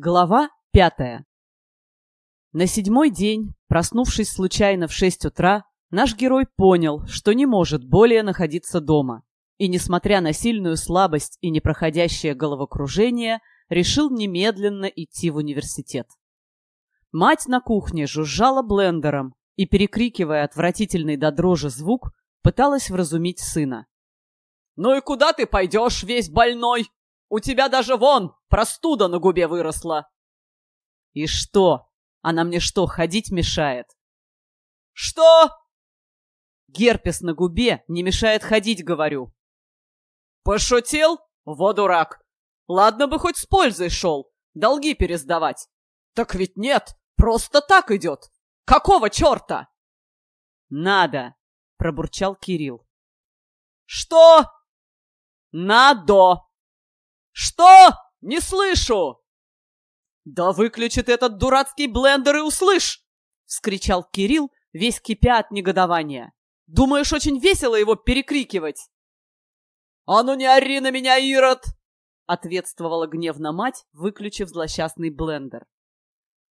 Глава пятая На седьмой день, проснувшись случайно в шесть утра, наш герой понял, что не может более находиться дома, и, несмотря на сильную слабость и непроходящее головокружение, решил немедленно идти в университет. Мать на кухне жужжала блендером и, перекрикивая отвратительный до дрожи звук, пыталась вразумить сына. «Ну и куда ты пойдешь, весь больной? У тебя даже вон простуда на губе выросла!» «И что? Она мне что, ходить мешает?» «Что?» «Герпес на губе не мешает ходить, говорю». «Пошутил? Во дурак! Ладно бы хоть с пользой шел, долги пересдавать. Так ведь нет, просто так идет. Какого черта?» «Надо!» — пробурчал Кирилл. «Что?» «Надо!» «Что? Не слышу!» «Да выключи ты этот дурацкий блендер и услышь!» — вскричал Кирилл, весь кипя от негодования. «Думаешь, очень весело его перекрикивать?» «А ну не ори на меня, Ирод!» — ответствовала гневно мать, выключив злосчастный блендер.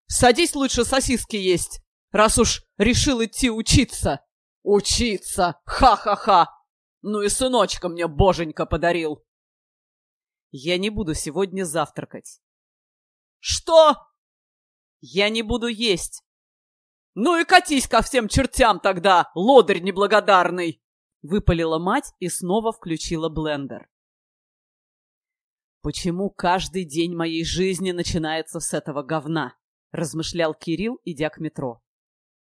«Садись лучше сосиски есть, раз уж решил идти учиться!» «Учиться! Ха-ха-ха! Ну и сыночка мне боженька подарил!» Я не буду сегодня завтракать. Что? Я не буду есть. Ну и катись ко всем чертям тогда, лодырь неблагодарный! Выпалила мать и снова включила блендер. «Почему каждый день моей жизни начинается с этого говна?» — размышлял Кирилл, идя к метро.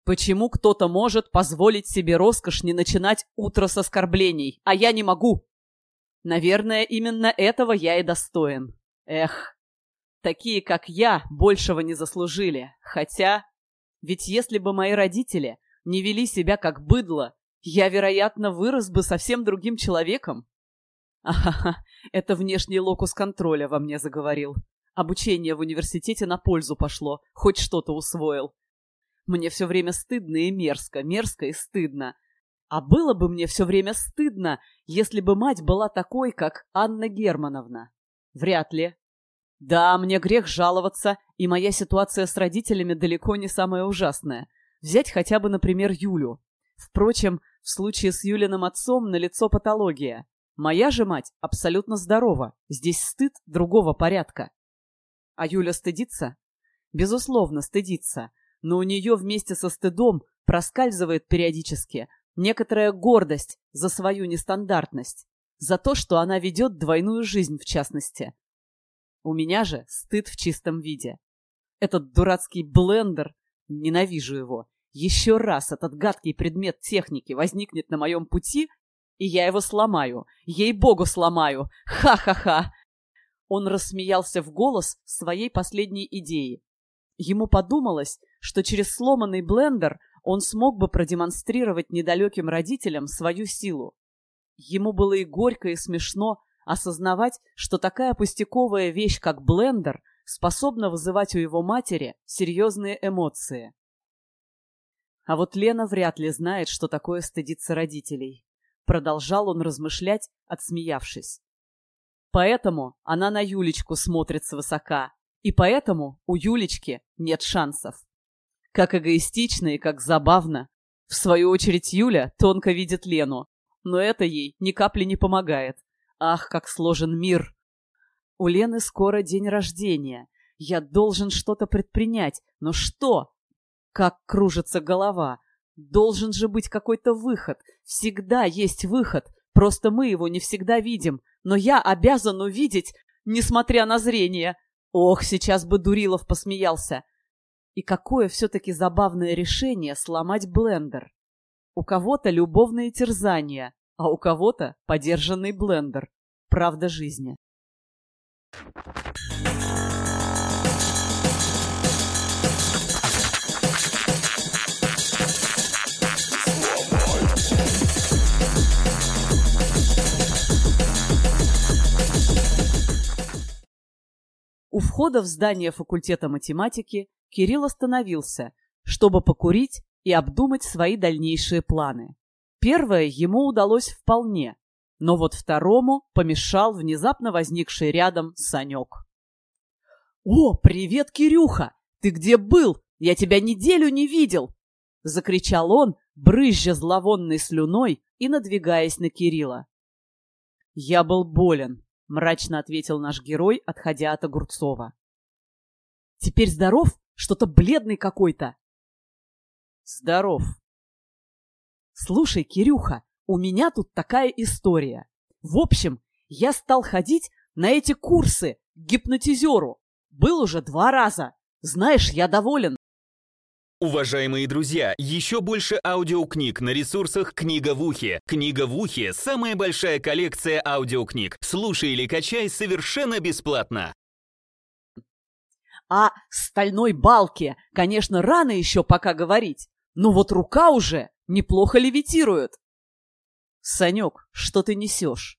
«Почему кто-то может позволить себе роскошь не начинать утро с оскорблений, а я не могу?» Наверное, именно этого я и достоин. Эх, такие, как я, большего не заслужили. Хотя, ведь если бы мои родители не вели себя как быдло, я, вероятно, вырос бы совсем другим человеком. Ахаха, это внешний локус контроля во мне заговорил. Обучение в университете на пользу пошло, хоть что-то усвоил. Мне все время стыдно и мерзко, мерзко и стыдно. А было бы мне все время стыдно, если бы мать была такой, как Анна Германовна. Вряд ли. Да, мне грех жаловаться, и моя ситуация с родителями далеко не самая ужасная. Взять хотя бы, например, Юлю. Впрочем, в случае с Юлиным отцом налицо патология. Моя же мать абсолютно здорова. Здесь стыд другого порядка. А Юля стыдится? Безусловно, стыдится. Но у нее вместе со стыдом проскальзывает периодически некоторая гордость за свою нестандартность, за то, что она ведет двойную жизнь в частности. У меня же стыд в чистом виде. Этот дурацкий блендер, ненавижу его. Еще раз этот гадкий предмет техники возникнет на моем пути, и я его сломаю. Ей-богу, сломаю. Ха-ха-ха. Он рассмеялся в голос своей последней идеи. Ему подумалось, что через сломанный блендер он смог бы продемонстрировать недалеким родителям свою силу. Ему было и горько, и смешно осознавать, что такая пустяковая вещь, как блендер, способна вызывать у его матери серьезные эмоции. А вот Лена вряд ли знает, что такое стыдиться родителей. Продолжал он размышлять, отсмеявшись. Поэтому она на Юлечку смотрит свысока, и поэтому у Юлечки нет шансов. Как эгоистично и как забавно. В свою очередь Юля тонко видит Лену, но это ей ни капли не помогает. Ах, как сложен мир! У Лены скоро день рождения. Я должен что-то предпринять. Но что? Как кружится голова. Должен же быть какой-то выход. Всегда есть выход. Просто мы его не всегда видим. Но я обязан увидеть, несмотря на зрение. Ох, сейчас бы Дурилов посмеялся. И какое все-таки забавное решение сломать блендер. У кого-то любовные терзания, а у кого-то подержанный блендер. Правда жизни. У входа в здание факультета математики Кирилл остановился, чтобы покурить и обдумать свои дальнейшие планы. Первое ему удалось вполне, но вот второму помешал внезапно возникший рядом Санек. «О, привет, Кирюха! Ты где был? Я тебя неделю не видел!» — закричал он, брызжа зловонной слюной и надвигаясь на Кирилла. «Я был болен», — мрачно ответил наш герой, отходя от Огурцова. «Теперь здоров? Что-то бледный какой-то». «Здоров». «Слушай, Кирюха, у меня тут такая история. В общем, я стал ходить на эти курсы к гипнотизеру. Был уже два раза. Знаешь, я доволен. Уважаемые друзья, еще больше аудиокниг на ресурсах «Книга в ухе». «Книга в ухе» — самая большая коллекция аудиокниг. Слушай или качай совершенно бесплатно. А стальной балке, конечно, рано еще пока говорить, но вот рука уже неплохо левитирует. Санек, что ты несешь?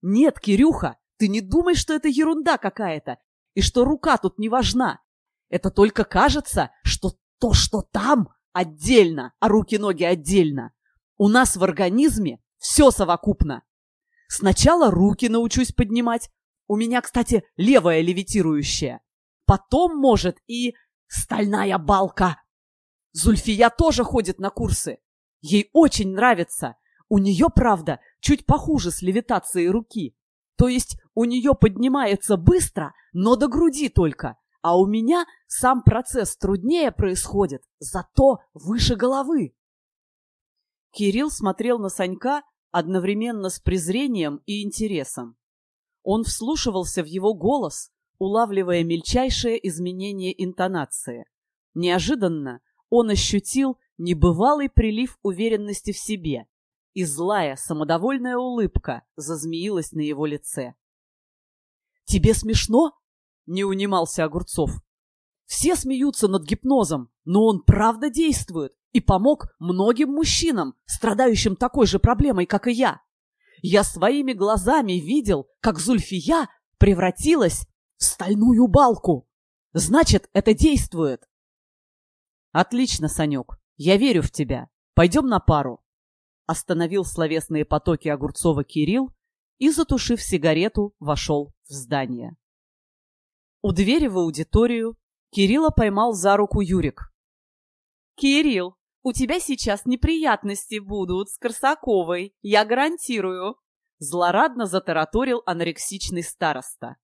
Нет, Кирюха, ты не думай, что это ерунда какая-то, и что рука тут не важна. Это только кажется, что то, что там, отдельно, а руки-ноги отдельно. У нас в организме все совокупно. Сначала руки научусь поднимать. У меня, кстати, левая левитирующая. Потом, может, и стальная балка. Зульфия тоже ходит на курсы. Ей очень нравится. У нее, правда, чуть похуже с левитацией руки. То есть у нее поднимается быстро, но до груди только. А у меня сам процесс труднее происходит, зато выше головы. Кирилл смотрел на Санька одновременно с презрением и интересом. Он вслушивался в его голос, улавливая мельчайшие изменения интонации. Неожиданно он ощутил небывалый прилив уверенности в себе, и злая, самодовольная улыбка зазмеилась на его лице. «Тебе смешно?» Не унимался Огурцов. Все смеются над гипнозом, но он правда действует и помог многим мужчинам, страдающим такой же проблемой, как и я. Я своими глазами видел, как Зульфия превратилась стальную балку. Значит, это действует. Отлично, Санек. Я верю в тебя. Пойдем на пару. Остановил словесные потоки Огурцова Кирилл и, затушив сигарету, вошел в здание. У двери в аудиторию Кирилла поймал за руку Юрик. «Кирилл, у тебя сейчас неприятности будут с Корсаковой, я гарантирую!» Злорадно затараторил анорексичный староста.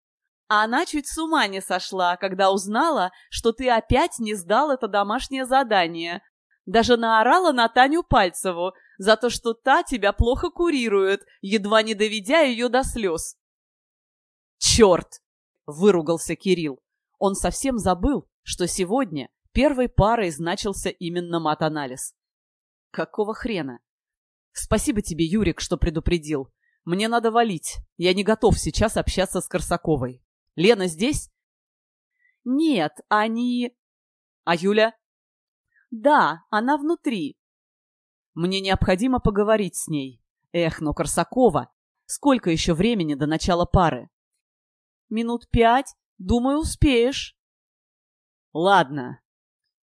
Она чуть с ума не сошла, когда узнала, что ты опять не сдал это домашнее задание. Даже наорала на Таню Пальцеву за то, что та тебя плохо курирует, едва не доведя ее до слез. «Черт! выругался Кирилл. Он совсем забыл, что сегодня первой парой значился именно матанализ. Какого хрена? Спасибо тебе, Юрик, что предупредил. Мне надо валить. Я не готов сейчас общаться с Корсаковой. Лена здесь? Нет, они... А Юля? Да, она внутри. Мне необходимо поговорить с ней. Эх, но Корсакова... Сколько еще времени до начала пары? Минут пять. Думаю, успеешь. Ладно.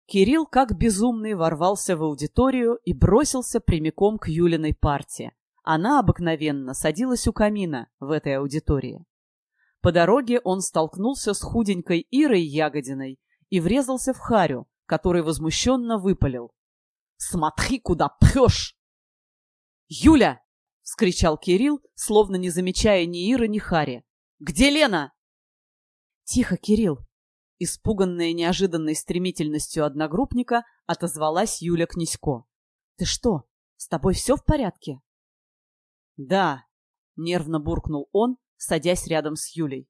Кирилл как безумный ворвался в аудиторию и бросился прямиком к Юлиной партии. Она обыкновенно садилась у камина в этой аудитории. По дороге он столкнулся с худенькой Ирой Ягодиной и врезался в Харю, который возмущенно выпалил. «Смотри, куда прешь!» «Юля!» — вскричал Кирилл, словно не замечая ни Иры, ни Хари. Где Лена?» «Тихо, Кирилл!» Испуганная неожиданной стремительностью одногруппника, отозвалась Юля Князько. «Ты что, с тобой все в порядке?» «Да», — нервно буркнул он, садясь рядом с Юлей.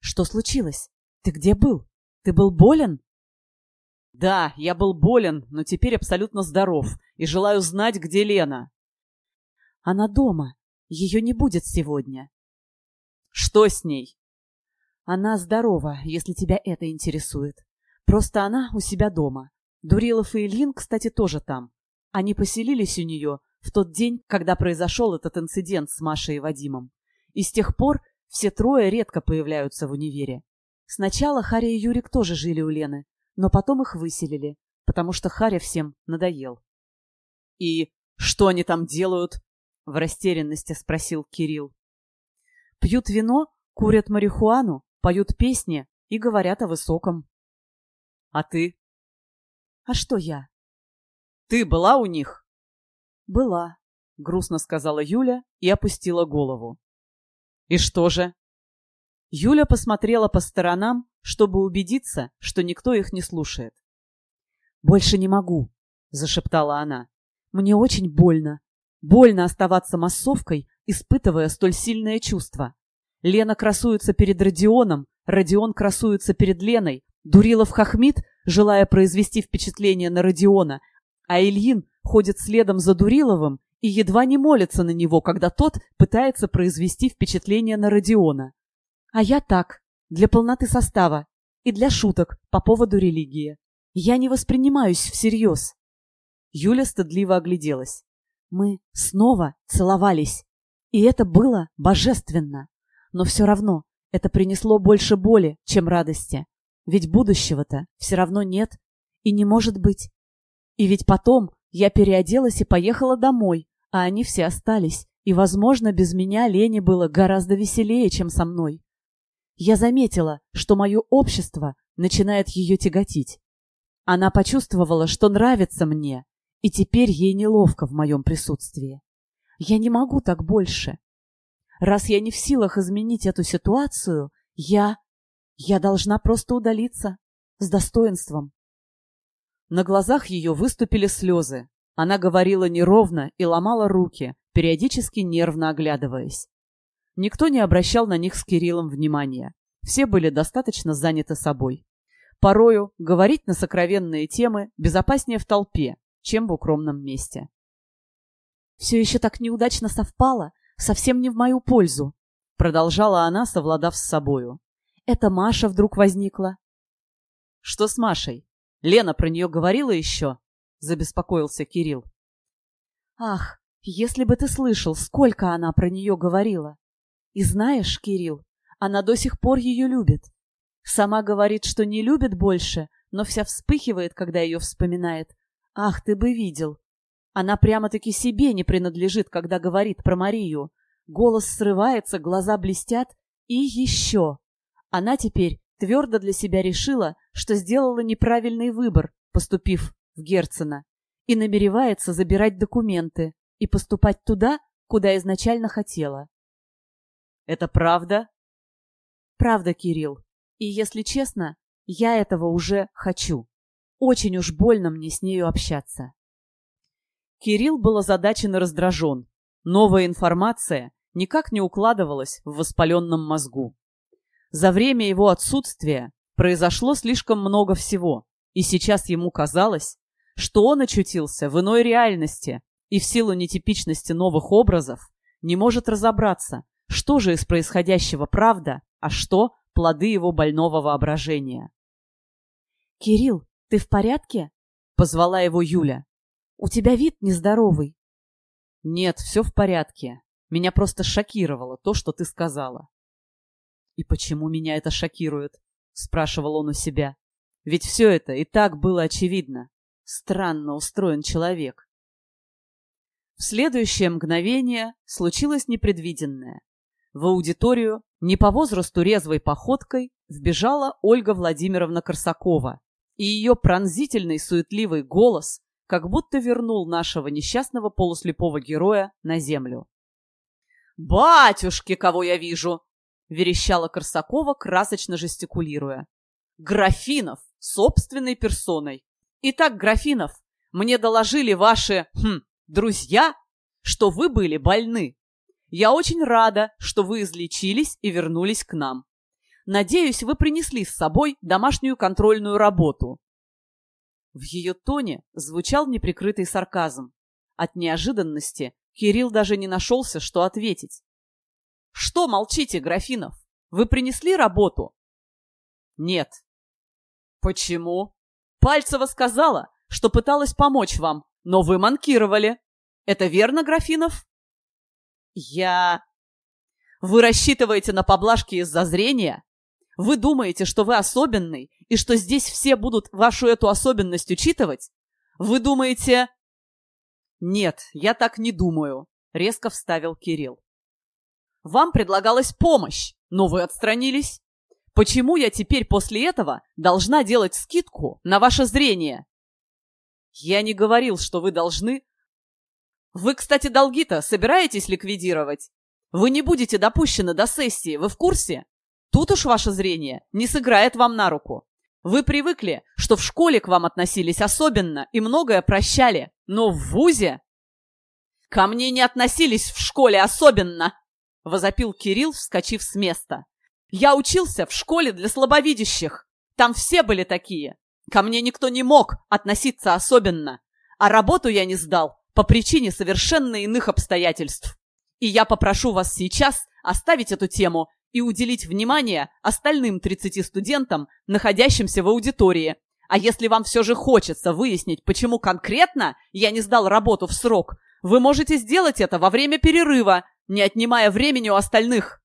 «Что случилось? Ты где был? Ты был болен?» «Да, я был болен, но теперь абсолютно здоров и желаю знать, где Лена». «Она дома. Ее не будет сегодня. Что с ней? Она здорова, если тебя это интересует. Просто она у себя дома. Дурилов и Ильин, кстати, тоже там. Они поселились у нее в тот день, когда произошел этот инцидент с Машей и Вадимом. И с тех пор все трое редко появляются в универе. Сначала Харя и Юрик тоже жили у Лены, но потом их выселили, потому что Харя всем надоел. «И что они там делают?» — в растерянности спросил Кирилл. Пьют вино, курят марихуану поют песни и говорят о высоком. А ты? А что я? Ты была у них? Была, грустно сказала Юля и опустила голову. И что же? Юля посмотрела по сторонам, чтобы убедиться, что никто их не слушает. «Больше не могу», — зашептала она. «Мне очень больно. Больно оставаться массовкой, испытывая столь сильное чувство. Лена красуется перед Родионом, Родион красуется перед Леной, Дурилов хохмит, желая произвести впечатление на Родиона, а Ильин ходит следом за Дуриловым и едва не молится на него, когда тот пытается произвести впечатление на Родиона. А я так, для полноты состава и для шуток по поводу религии. Я не воспринимаюсь всерьез. Юля стыдливо огляделась. Мы снова целовались. И это было божественно. Но все равно это принесло больше боли, чем радости. Ведь будущего-то все равно нет и не может быть. И ведь потом я переоделась и поехала домой, а они все остались, и, возможно, без меня Лене было гораздо веселее, чем со мной. Я заметила, что мое общество начинает ее тяготить. Она почувствовала, что нравится мне, и теперь ей неловко в моем присутствии. Я не могу так больше. Раз я не в силах изменить эту ситуацию, я... я должна просто удалиться. С достоинством. На глазах ее выступили слезы. Она говорила неровно и ломала руки, периодически нервно оглядываясь. Никто не обращал на них с Кириллом внимания. Все были достаточно заняты собой. Порою говорить на сокровенные темы безопаснее в толпе, чем в укромном месте. «Все еще так неудачно совпало, совсем не в мою пользу», продолжала она, совладав с собою. «Это Маша вдруг возникла». «Что с Машей? Лена про нее говорила еще?» Забеспокоился Кирилл. «Ах, если бы ты слышал, сколько она про нее говорила!» И знаешь, Кирилл, она до сих пор ее любит. Сама говорит, что не любит больше, но вся вспыхивает, когда ее вспоминает. Ах, ты бы видел. Она прямо-таки себе не принадлежит, когда говорит про Марию. Голос срывается, глаза блестят. И еще. Она теперь твердо для себя решила, что сделала неправильный выбор, поступив в Герцена, и намеревается забирать документы и поступать туда, куда изначально хотела. Это правда? Правда, Кирилл. И если честно, я этого уже хочу. Очень уж больно мне с нею общаться. Кирилл был озадачен и раздражен. Новая информация никак не укладывалась в воспаленном мозгу. За время его отсутствия произошло слишком много всего, и сейчас ему казалось, что он очутился в иной реальности и в силу нетипичности новых образов не может разобраться, что же из происходящего правда, а что плоды его больного воображения? «Кирилл, ты в порядке?» — позвала его Юля. «У тебя вид нездоровый». «Нет, все в порядке. Меня просто шокировало то, что ты сказала». «И почему меня это шокирует?» — спрашивал он у себя. «Ведь все это и так было очевидно. Странно устроен человек». В следующее мгновение случилось непредвиденное. В аудиторию не по возрасту резвой походкой вбежала Ольга Владимировна Корсакова, и ее пронзительный суетливый голос как будто вернул нашего несчастного полуслепого героя на землю. «Батюшки, кого я вижу!» — верещала Корсакова, красочно жестикулируя. «Графинов! Собственной персоной! Итак, Графинов, мне доложили ваши, хм, друзья, что вы были больны. Я очень рада, что вы излечились и вернулись к нам. Надеюсь, вы принесли с собой домашнюю контрольную работу. В ее тоне звучал неприкрытый сарказм. От неожиданности Кирилл даже не нашелся, что ответить. «Что молчите, Графинов? Вы принесли работу?» «Нет». «Почему?» «Пальцева сказала, что пыталась помочь вам, но вы манкировали. Это верно, Графинов?» Я... Вы рассчитываете на поблажки из-за зрения? Вы думаете, что вы особенный, и что здесь все будут вашу эту особенность учитывать? Вы думаете... Нет, я так не думаю, резко вставил Кирилл. Вам предлагалась помощь, но вы отстранились. Почему я теперь после этого должна делать скидку на ваше зрение? Я не говорил, что вы должны... Вы, кстати, долги-то собираетесь ликвидировать? Вы не будете допущены до сессии, вы в курсе? Тут уж ваше зрение не сыграет вам на руку. Вы привыкли, что в школе к вам относились особенно и многое прощали, но в ВУЗе... «Ко мне не относились в школе особенно!» — возопил Кирилл, вскочив с места. «Я учился в школе для слабовидящих. Там все были такие. Ко мне никто не мог относиться особенно. А работу я не сдал по причине совершенно иных обстоятельств. И я попрошу вас сейчас оставить эту тему и уделить внимание остальным 30 студентам, находящимся в аудитории. А если вам все же хочется выяснить, почему конкретно я не сдал работу в срок, вы можете сделать это во время перерыва, не отнимая времени у остальных.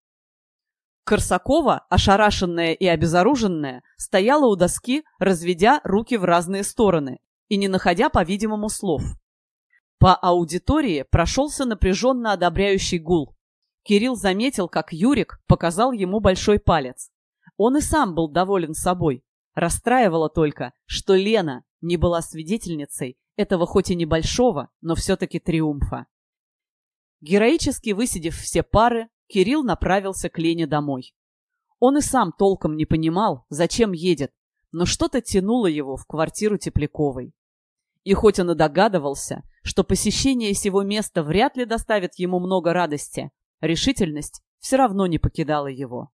Корсакова, ошарашенная и обезоруженная, стояла у доски, разведя руки в разные стороны и не находя, по-видимому, слов. По аудитории прошелся напряженно одобряющий гул. Кирилл заметил, как Юрик показал ему большой палец. Он и сам был доволен собой. Расстраивало только, что Лена не была свидетельницей этого хоть и небольшого, но все-таки триумфа. Героически высидев все пары, Кирилл направился к Лене домой. Он и сам толком не понимал, зачем едет, но что-то тянуло его в квартиру Тепляковой. И хоть он и догадывался, что посещение сего места вряд ли доставит ему много радости, решительность все равно не покидала его.